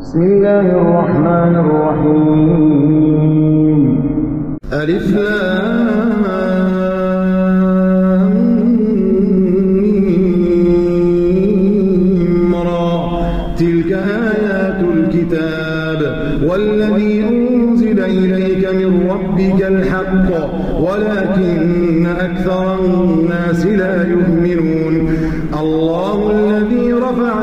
بسم الله الرحمن الرحيم. ألف تلك آيات الكتاب والذي أنزل إليك من ربك الحق ولكن أكثر الناس لا يؤمنون. الله الذي رفع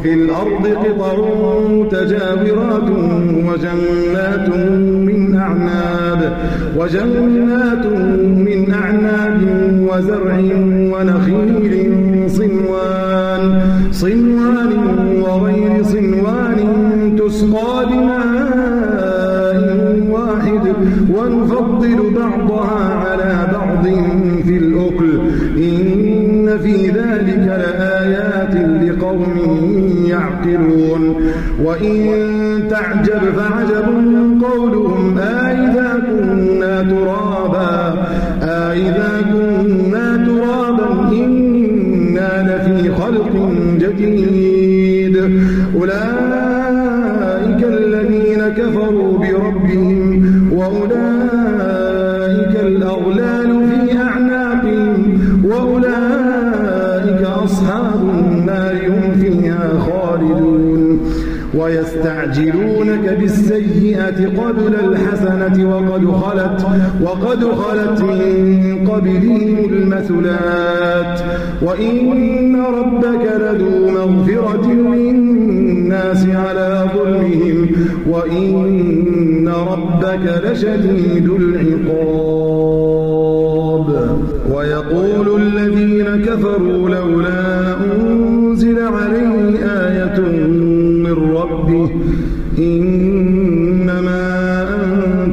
وفي الأرض قطر متجاورات وجنات من أعناب وجنات من أعناب وزرع يعقلون. وإن تعجب فعجب قولهم آئذا كنا ترابا آئذا كنا ترابا إنا لفي خلق جديد. ويستعجلونك بالسيئة قبل الحسنة وقد خلت وقد خلت من قبلهم المثلات. وإن ربك لذو مغفرة للناس على ظلمهم. وإن ربك لشديد العقاب. ويقول الذين كفروا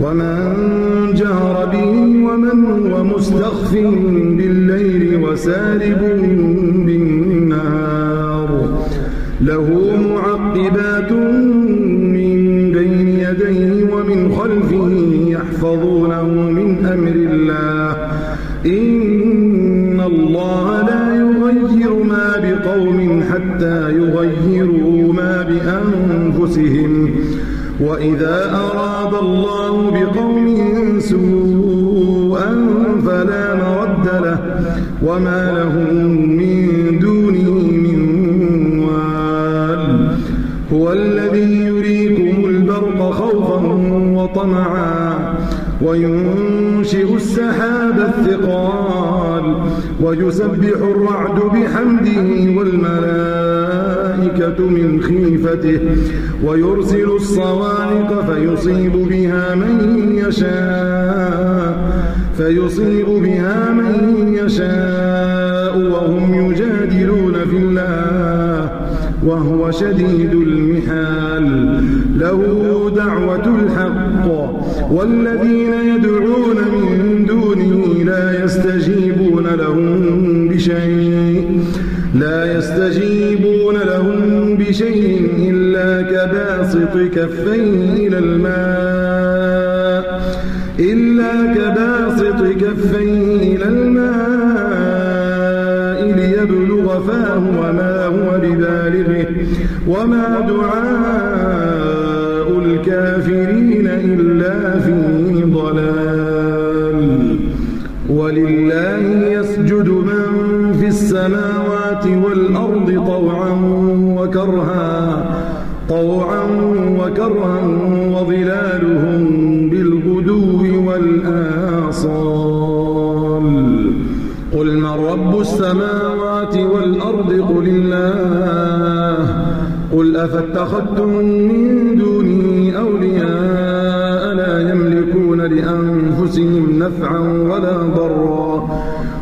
ومن جهر به ومن هو مستخف بالليل وسارب بالنهار. له معقبات من بين يديه ومن خلفه يحفظونه من أمر الله. إن الله لا يغير ما بقوم حتى يغيروا ما بأنفسهم. وإذا أراد وما لهم من دونه من وال هو الذي يريكم البرق خوفا وطمعا وينشئ ويسبح الرعد بحمده والملائكة من خيفته ويرسل الصواعق فيصيب بها من يشاء فيصيب بها من يشاء وهم يجادلون في الله وهو شديد المحال. له دعوة الحق والذين يدعون من دونه لا يستجيبون لهم يستجيبون لهم بشيء إلا كباسط كفيه إلى الماء إلا كباسط كفيه إلى الماء ليبلغ فاه وما هو ببالغه وما دعاء الكافرين إلا في ضلال. ولله يسجد من في السماوات والأرض طوعا وكرها طوعا وكرها وظلالهم بالغدو والآصال. قل من رب السماوات والأرض؟ قل الله. قل أفاتخذتم من دونه أولياء لا يملكون لأنفسهم نفعا ولا ضرا.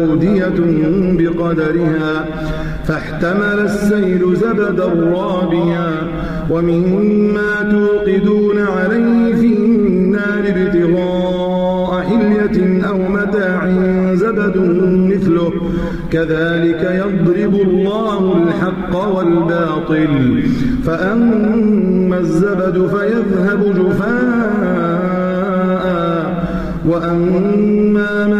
أودية بقدرها فاحتمل السيل زبدا رابيا ومما توقدون عليه في النار ابتغاء حلية أو متاع زبد مثله. كذلك يضرب الله الحق والباطل فأما الزبد فيذهب جفاء وأما ما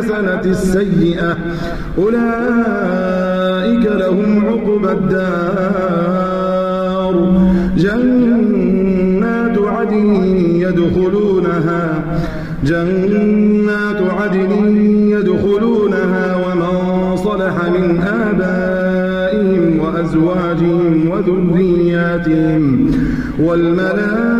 بالحسنة السيئة. أولئك لهم عقبى الدار. جنات عدن يدخلونها جنات عدن يدخلونها ومن صلح من آبائهم وأزواجهم وذرياتهم. والملائكة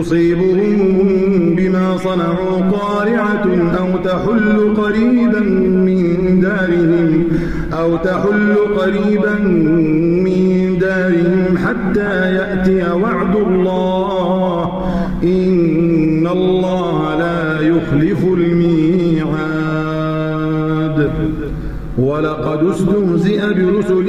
تصيبهم بما صنعوا قارعة أو تحل قريبا من دارهم أو تحل قريبا من دارهم حتى يأتي وعد الله. إن الله لا يخلف الميعاد. ولقد استهزئ برسل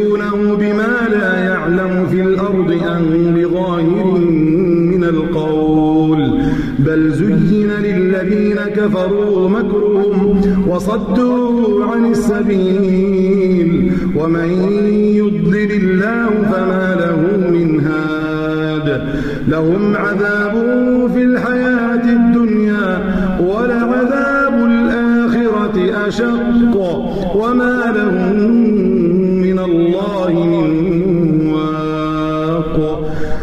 للذين كفروا مكرهم وصدوا عن السبيل ومن يضلل الله فما له من هاد لهم عذاب في الحياة الدنيا ولعذاب الآخرة أشق وما لهم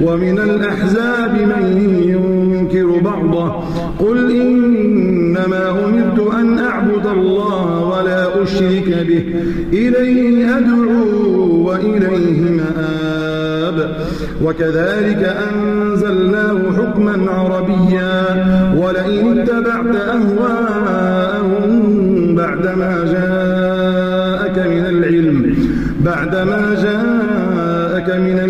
ومن الأحزاب من ينكر بعضه. قل إنما أمرت أن أعبد الله ولا أشرك به. إليه أدعو وإليه مآب. وكذلك أنزلناه حكما عربيا. ولئن اتبعت أهواءهم بعدما جاءك من العلم. بعدما جاءك من العلم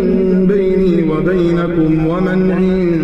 بيني وبينكم ومن عند